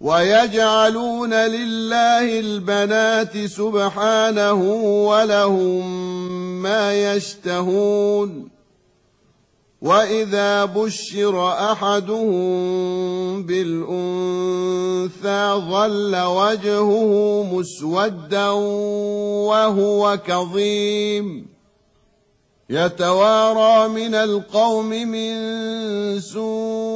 ويجعلون لله البنات سبحانه ولهم ما يشتهون وإذا بشر أحدهم بالأنثى ظل وجهه مسودا وهو كظيم. يتوارى من القوم من سوء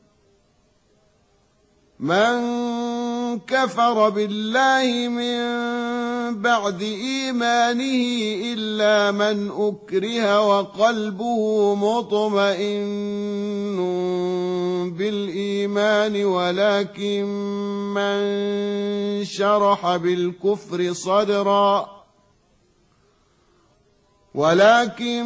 من كفر بالله من بعد إيمانه إلا من أكره وقلبه مطمئن بالإيمان ولكن من شرح بالكفر صدرا ولكن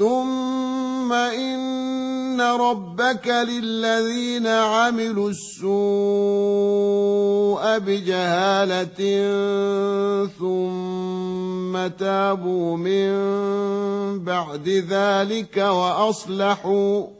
ثم إن ربك للذين عملوا السوء بجهالة ثم تابوا من بعد ذلك وأصلحوا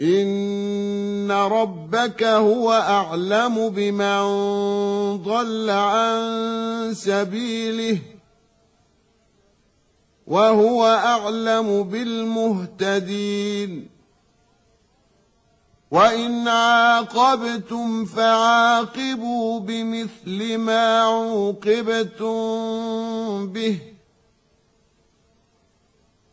ان ربك هو اعلم بمن ضل عن سبيله وهو اعلم بالمهتدين وان عاقبتم فعاقبوا بمثل ما عوقبتم به